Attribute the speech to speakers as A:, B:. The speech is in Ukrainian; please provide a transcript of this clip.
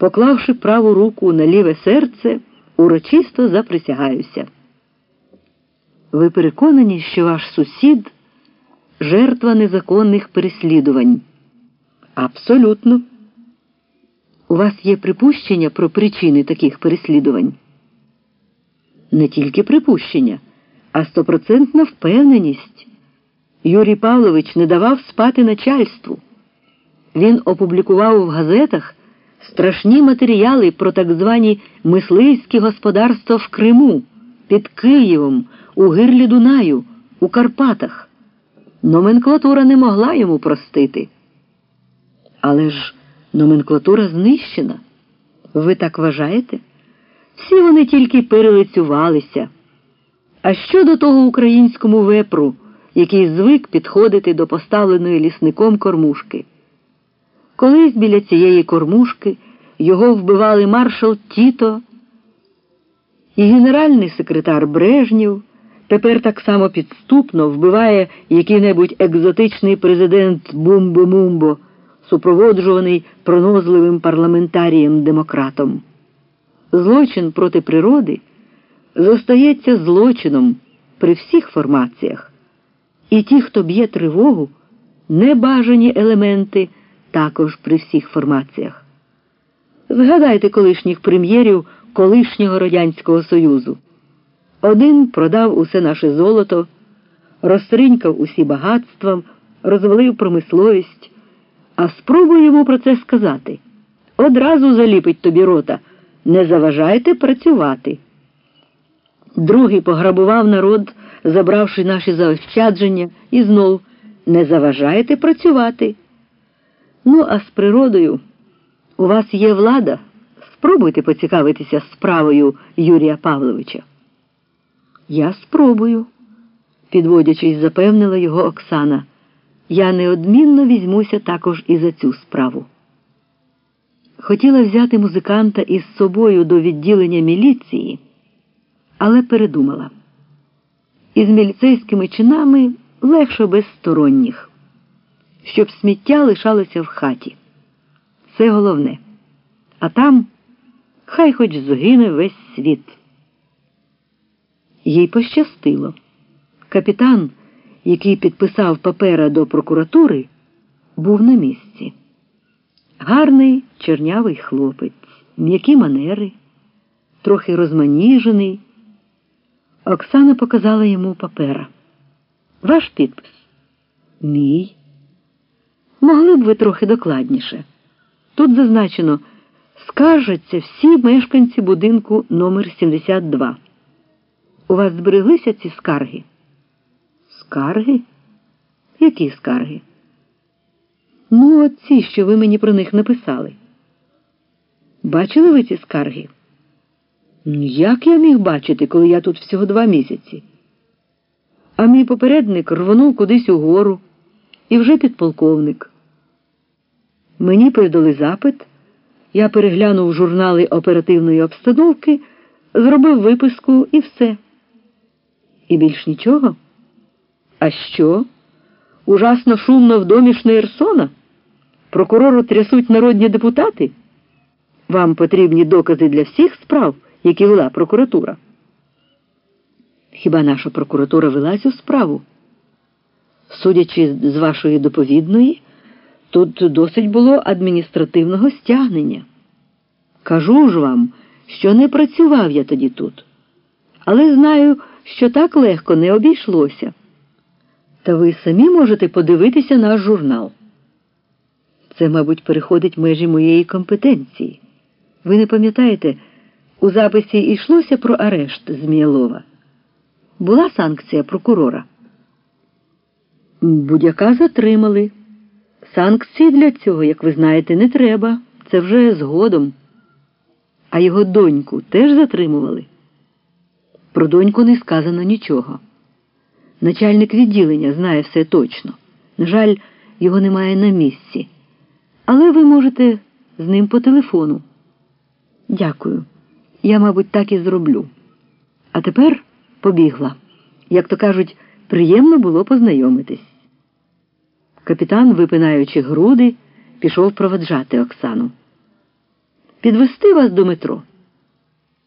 A: поклавши праву руку на ліве серце, урочисто заприсягаюся. Ви переконані, що ваш сусід жертва незаконних переслідувань? Абсолютно. У вас є припущення про причини таких переслідувань? Не тільки припущення, а стопроцентна впевненість. Юрій Павлович не давав спати начальству. Він опублікував в газетах страшні матеріали про так звані мисливські господарства в Криму, під Києвом, у гирлі Дунаю, у Карпатах. Номенклатура не могла йому простити. Але ж номенклатура знищена. Ви так вважаєте? Всі вони тільки перелицювалися. А що до того українському вепру, який звик підходити до поставленої лісником кормушки? Колись біля цієї кормушки його вбивали маршал Тіто і генеральний секретар Брежнєв тепер так само підступно вбиває який-небудь екзотичний президент Бумбо-Мумбо, супроводжуваний пронозливим парламентарієм-демократом. Злочин проти природи зостається злочином при всіх формаціях, і ті, хто б'є тривогу, небажані елементи також при всіх формаціях. Згадайте колишніх прем'єрів колишнього Радянського Союзу. Один продав усе наше золото, розтринькав усі багатства, розвалив промисловість, а спробуй йому про це сказати. Одразу заліпить тобі рота. Не заважайте працювати. Другий пограбував народ, забравши наші заощадження, і знов не заважайте працювати. Ну, а з природою у вас є влада. Спробуйте поцікавитися справою Юрія Павловича. Я спробую, підводячись, запевнила його Оксана. Я неодмінно візьмуся також і за цю справу. Хотіла взяти музиканта із собою до відділення міліції, але передумала. Із міліцейськими чинами легше без сторонніх, щоб сміття лишалося в хаті. Це головне. А там хай хоч згине весь світ. Їй пощастило. Капітан, який підписав папера до прокуратури, був на місці. Гарний чернявий хлопець, м'які манери, трохи розманіжений. Оксана показала йому папера. Ваш підпис? Мій. Могли б ви трохи докладніше. Тут зазначено, скаржаться всі мешканці будинку номер 72 У вас збереглися ці скарги? Скарги? Які скарги? Ну, оці, що ви мені про них написали. Бачили ви ці скарги? Як я міг бачити, коли я тут всього два місяці? А мій попередник рвонув кудись угору і вже підполковник. Мені передали запит, я переглянув журнали оперативної обстановки, зробив виписку і все. І більш нічого? А що? Ужасно шумно в домі Шнейрсона? Прокурору трясуть народні депутати? Вам потрібні докази для всіх справ, які вела прокуратура. Хіба наша прокуратура вела цю справу? Судячи з вашої доповідної, тут досить було адміністративного стягнення. Кажу ж вам, що не працював я тоді тут, але знаю, що так легко не обійшлося. Та ви самі можете подивитися наш журнал. Це, мабуть, переходить межі моєї компетенції. Ви не пам'ятаєте, у записі йшлося про арешт Зміялова. Була санкція прокурора. Будь-яка затримали. Санкції для цього, як ви знаєте, не треба. Це вже згодом. А його доньку теж затримували. Про доньку не сказано нічого. Начальник відділення знає все точно. На жаль, його немає на місці. Але ви можете з ним по телефону. Дякую. Я, мабуть, так і зроблю. А тепер побігла. Як то кажуть, приємно було познайомитись. Капітан, випинаючи груди, пішов проведжати Оксану. Підвести вас до метро.